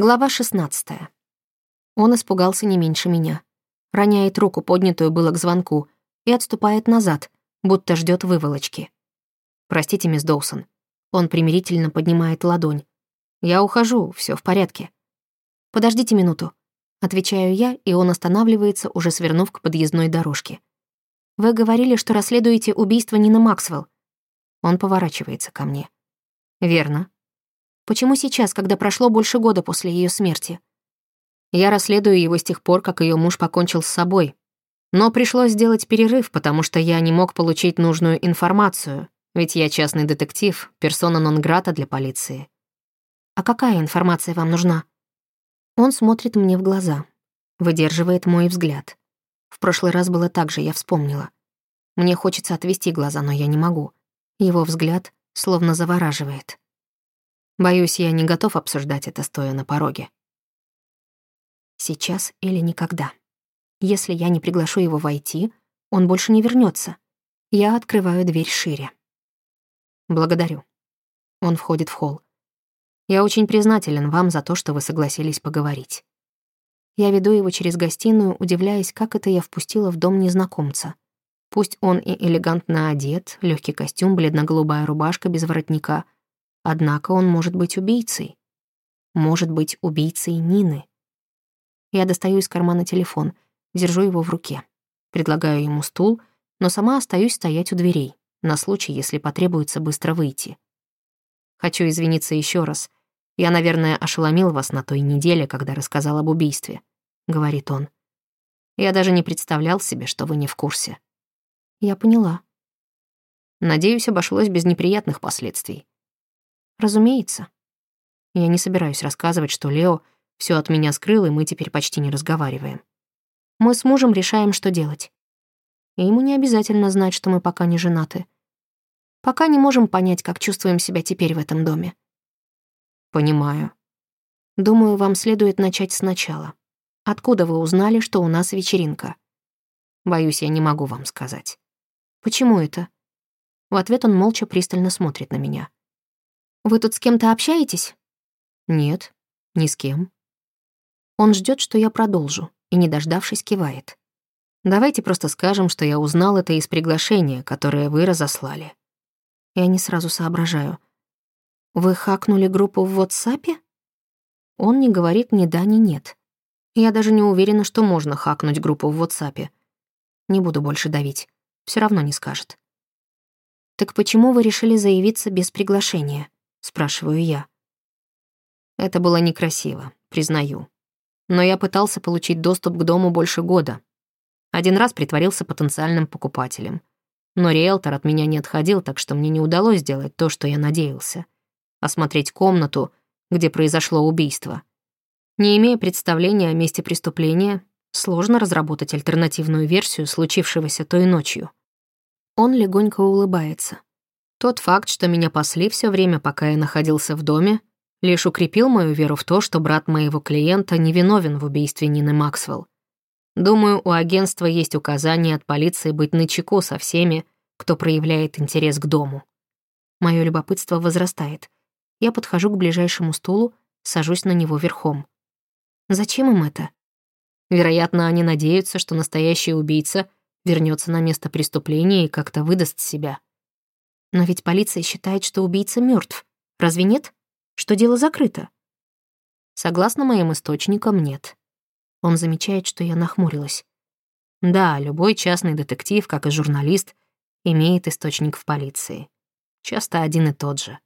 Глава 16. Он испугался не меньше меня. Роняет руку, поднятую было к звонку, и отступает назад, будто ждет выволочки. «Простите, мисс Доусон». Он примирительно поднимает ладонь. «Я ухожу, все в порядке». «Подождите минуту». Отвечаю я, и он останавливается, уже свернув к подъездной дорожке. «Вы говорили, что расследуете убийство Нины Максвелл». Он поворачивается ко мне. «Верно. Почему сейчас, когда прошло больше года после ее смерти? Я расследую его с тех пор, как ее муж покончил с собой. Но пришлось сделать перерыв, потому что я не мог получить нужную информацию, ведь я частный детектив, персона нон-грата для полиции. А какая информация вам нужна? Он смотрит мне в глаза, выдерживает мой взгляд. В прошлый раз было так же, я вспомнила. Мне хочется отвести глаза, но я не могу. Его взгляд словно завораживает. Боюсь, я не готов обсуждать это, стоя на пороге. Сейчас или никогда. Если я не приглашу его войти, он больше не вернется. Я открываю дверь шире. Благодарю. Он входит в холл. Я очень признателен вам за то, что вы согласились поговорить. Я веду его через гостиную, удивляясь, как это я впустила в дом незнакомца. Пусть он и элегантно одет, легкий костюм, бледно-голубая рубашка без воротника — Однако он может быть убийцей. Может быть убийцей Нины. Я достаю из кармана телефон, держу его в руке. Предлагаю ему стул, но сама остаюсь стоять у дверей, на случай, если потребуется быстро выйти. Хочу извиниться еще раз. Я, наверное, ошеломил вас на той неделе, когда рассказал об убийстве, — говорит он. Я даже не представлял себе, что вы не в курсе. Я поняла. Надеюсь, обошлось без неприятных последствий. Разумеется. Я не собираюсь рассказывать, что Лео все от меня скрыл, и мы теперь почти не разговариваем. Мы с мужем решаем, что делать. И ему не обязательно знать, что мы пока не женаты. Пока не можем понять, как чувствуем себя теперь в этом доме. Понимаю. Думаю, вам следует начать сначала. Откуда вы узнали, что у нас вечеринка? Боюсь, я не могу вам сказать. Почему это? В ответ он молча пристально смотрит на меня. Вы тут с кем-то общаетесь? Нет, ни с кем. Он ждет, что я продолжу, и, не дождавшись, кивает. Давайте просто скажем, что я узнал это из приглашения, которое вы разослали. Я не сразу соображаю. Вы хакнули группу в WhatsApp? Он не говорит ни да, ни нет. Я даже не уверена, что можно хакнуть группу в WhatsApp. Не буду больше давить. Все равно не скажет. Так почему вы решили заявиться без приглашения? — спрашиваю я. Это было некрасиво, признаю. Но я пытался получить доступ к дому больше года. Один раз притворился потенциальным покупателем. Но риэлтор от меня не отходил, так что мне не удалось сделать то, что я надеялся. Осмотреть комнату, где произошло убийство. Не имея представления о месте преступления, сложно разработать альтернативную версию случившегося той ночью. Он легонько улыбается. Тот факт, что меня пасли все время, пока я находился в доме, лишь укрепил мою веру в то, что брат моего клиента невиновен в убийстве Нины Максвелл. Думаю, у агентства есть указание от полиции быть начеку со всеми, кто проявляет интерес к дому. Мое любопытство возрастает. Я подхожу к ближайшему стулу, сажусь на него верхом. Зачем им это? Вероятно, они надеются, что настоящий убийца вернется на место преступления и как-то выдаст себя. Но ведь полиция считает, что убийца мертв. Разве нет? Что дело закрыто? Согласно моим источникам, нет. Он замечает, что я нахмурилась. Да, любой частный детектив, как и журналист, имеет источник в полиции. Часто один и тот же.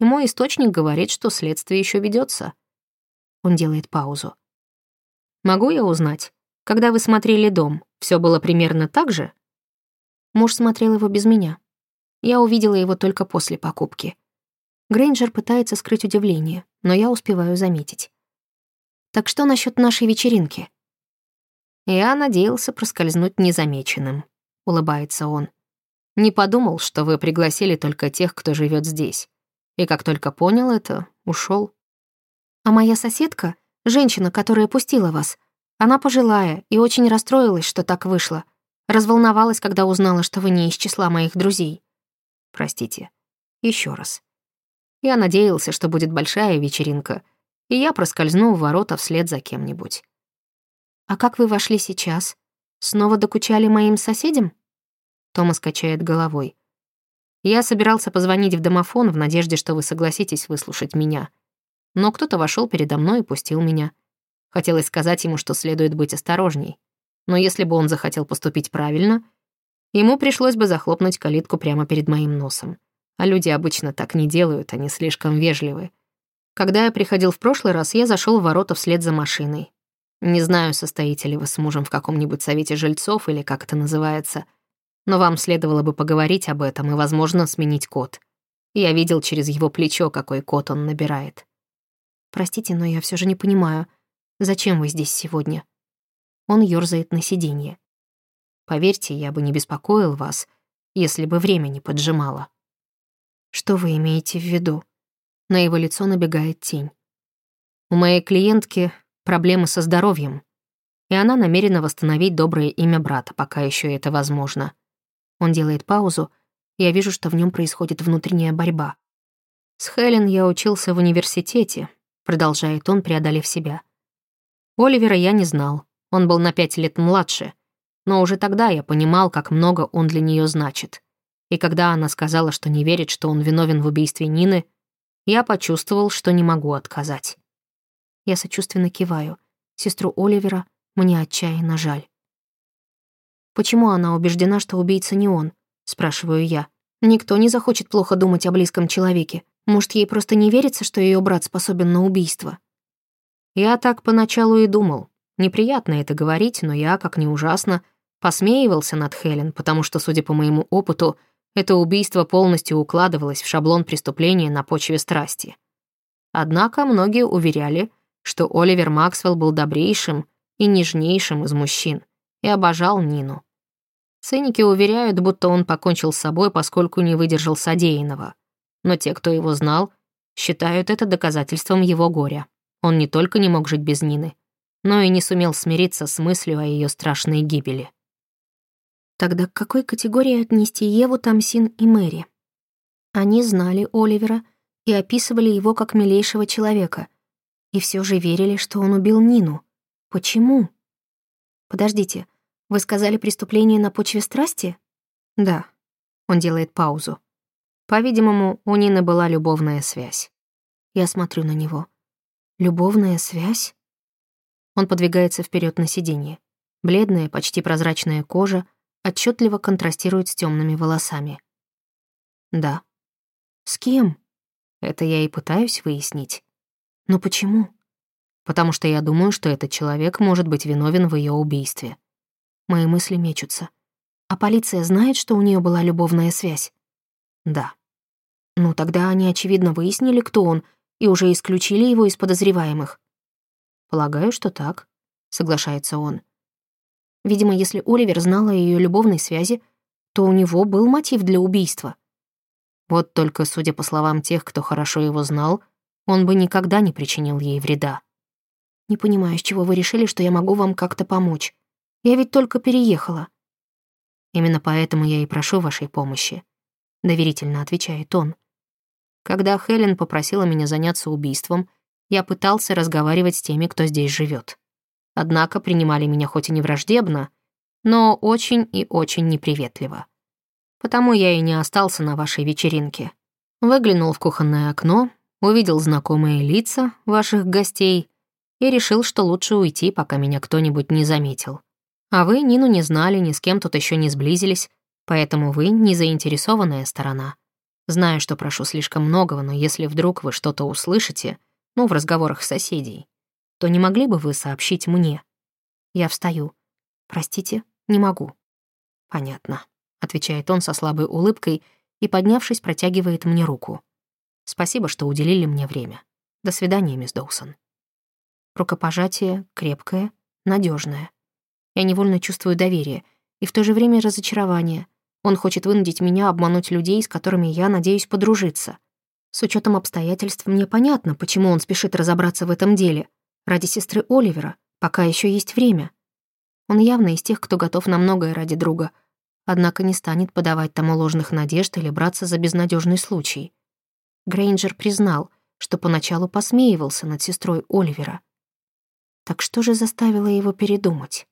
И мой источник говорит, что следствие еще ведется. Он делает паузу. Могу я узнать, когда вы смотрели дом, все было примерно так же? Муж смотрел его без меня. Я увидела его только после покупки. Грейнджер пытается скрыть удивление, но я успеваю заметить. «Так что насчет нашей вечеринки?» «Я надеялся проскользнуть незамеченным», — улыбается он. «Не подумал, что вы пригласили только тех, кто живет здесь. И как только понял это, ушел. «А моя соседка, женщина, которая пустила вас, она пожилая и очень расстроилась, что так вышло. Разволновалась, когда узнала, что вы не из числа моих друзей. Простите. Еще раз. Я надеялся, что будет большая вечеринка, и я проскользну в ворота вслед за кем-нибудь. «А как вы вошли сейчас? Снова докучали моим соседям?» Томас качает головой. «Я собирался позвонить в домофон в надежде, что вы согласитесь выслушать меня. Но кто-то вошел передо мной и пустил меня. Хотелось сказать ему, что следует быть осторожней. Но если бы он захотел поступить правильно, ему пришлось бы захлопнуть калитку прямо перед моим носом. А люди обычно так не делают, они слишком вежливы. Когда я приходил в прошлый раз, я зашел в ворота вслед за машиной. Не знаю, состоите ли вы с мужем в каком-нибудь совете жильцов или как это называется, но вам следовало бы поговорить об этом и, возможно, сменить код. Я видел через его плечо, какой код он набирает. Простите, но я все же не понимаю, зачем вы здесь сегодня? Он ёрзает на сиденье. Поверьте, я бы не беспокоил вас, если бы время не поджимало. Что вы имеете в виду? На его лицо набегает тень. У моей клиентки проблемы со здоровьем, и она намерена восстановить доброе имя брата, пока еще это возможно. Он делает паузу, я вижу, что в нем происходит внутренняя борьба. С Хелен я учился в университете, продолжает он, преодолев себя. Оливера я не знал, он был на пять лет младше, но уже тогда я понимал, как много он для нее значит. И когда она сказала, что не верит, что он виновен в убийстве Нины, я почувствовал, что не могу отказать. Я сочувственно киваю. Сестру Оливера мне отчаянно жаль. «Почему она убеждена, что убийца не он?» — спрашиваю я. «Никто не захочет плохо думать о близком человеке. Может, ей просто не верится, что ее брат способен на убийство?» Я так поначалу и думал. Неприятно это говорить, но я, как ни ужасно, посмеивался над Хелен, потому что, судя по моему опыту, это убийство полностью укладывалось в шаблон преступления на почве страсти. Однако многие уверяли, что Оливер Максвелл был добрейшим и нежнейшим из мужчин и обожал Нину. Циники уверяют, будто он покончил с собой, поскольку не выдержал содеянного. Но те, кто его знал, считают это доказательством его горя. Он не только не мог жить без Нины, но и не сумел смириться с мыслью о ее страшной гибели. Тогда к какой категории отнести Еву, Тамсин и Мэри? Они знали Оливера и описывали его как милейшего человека — и все же верили, что он убил Нину. Почему? Подождите, вы сказали преступление на почве страсти? Да. Он делает паузу. По-видимому, у Нины была любовная связь. Я смотрю на него. Любовная связь? Он подвигается вперед на сиденье. Бледная, почти прозрачная кожа отчетливо контрастирует с темными волосами. Да. С кем? Это я и пытаюсь выяснить. Но почему? Потому что я думаю, что этот человек может быть виновен в ее убийстве. Мои мысли мечутся. А полиция знает, что у нее была любовная связь? Да. Ну, тогда они, очевидно, выяснили, кто он, и уже исключили его из подозреваемых. Полагаю, что так, соглашается он. Видимо, если Оливер знал о ее любовной связи, то у него был мотив для убийства. Вот только, судя по словам тех, кто хорошо его знал, он бы никогда не причинил ей вреда. «Не понимаю, с чего вы решили, что я могу вам как-то помочь. Я ведь только переехала». «Именно поэтому я и прошу вашей помощи», — доверительно отвечает он. Когда Хелен попросила меня заняться убийством, я пытался разговаривать с теми, кто здесь живет. Однако принимали меня хоть и не враждебно, но очень и очень неприветливо. Потому я и не остался на вашей вечеринке. Выглянул в кухонное окно, увидел знакомые лица ваших гостей и решил, что лучше уйти, пока меня кто-нибудь не заметил. А вы Нину не знали, ни с кем тут еще не сблизились, поэтому вы не заинтересованная сторона. Знаю, что прошу слишком многого, но если вдруг вы что-то услышите, ну, в разговорах соседей, то не могли бы вы сообщить мне? Я встаю. Простите, не могу. Понятно, отвечает он со слабой улыбкой и, поднявшись, протягивает мне руку. Спасибо, что уделили мне время. До свидания, мисс Доусон. Рукопожатие крепкое, надежное. Я невольно чувствую доверие и в то же время разочарование. Он хочет вынудить меня обмануть людей, с которыми я надеюсь подружиться. С учетом обстоятельств мне понятно, почему он спешит разобраться в этом деле. Ради сестры Оливера, пока еще есть время. Он явно из тех, кто готов на многое ради друга, однако не станет подавать тому ложных надежд или браться за безнадежный случай. Грейнджер признал, что поначалу посмеивался над сестрой Оливера. Так что же заставило его передумать?